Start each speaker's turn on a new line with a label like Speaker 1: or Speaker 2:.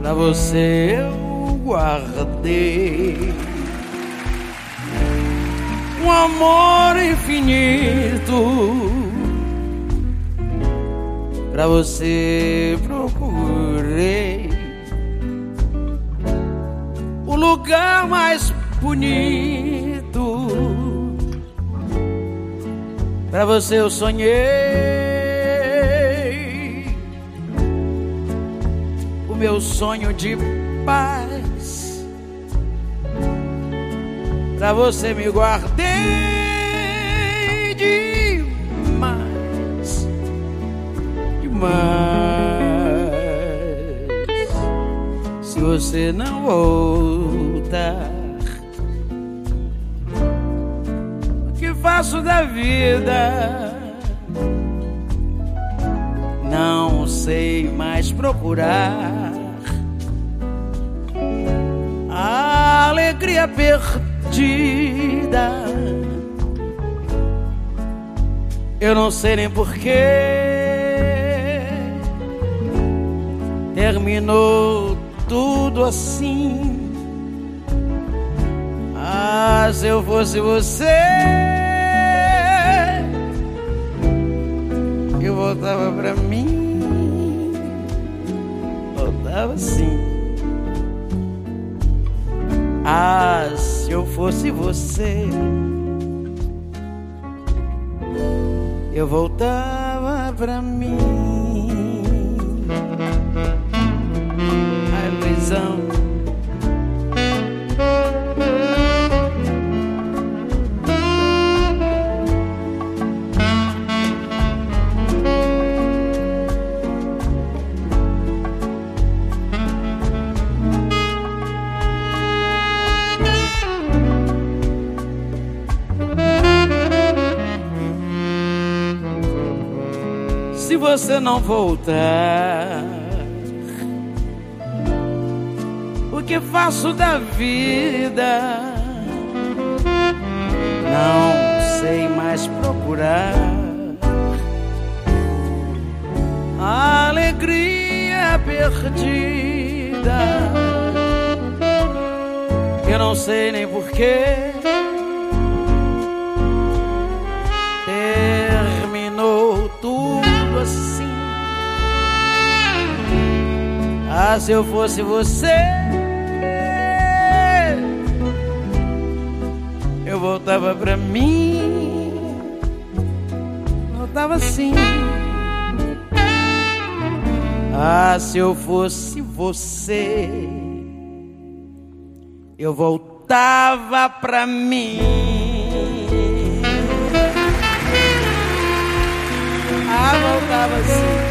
Speaker 1: Pra você eu guardei um amor infinito. Pra você procurei o lugar mais bonito. Pra você eu sonhei meu sonho de paz. Pra você me guardei Se você não voltar, o que faço da vida? Não sei mais procurar alegria perdida. Eu não sei nem porquê. Terminou tudo assim. Ah, se eu fosse você, eu voltava pra mim. Voltava assim. Ah, se eu fosse você, eu voltava pra mim. Luizão. se você não voltar? O que faço da vida? Não sei mais procurar. A alegria perdida. Eu não sei nem porquê. Ah, se eu fosse você, eu voltava pra mim, voltava assim. Ah, se eu fosse você, eu voltava pra mim. Ah, voltava assim.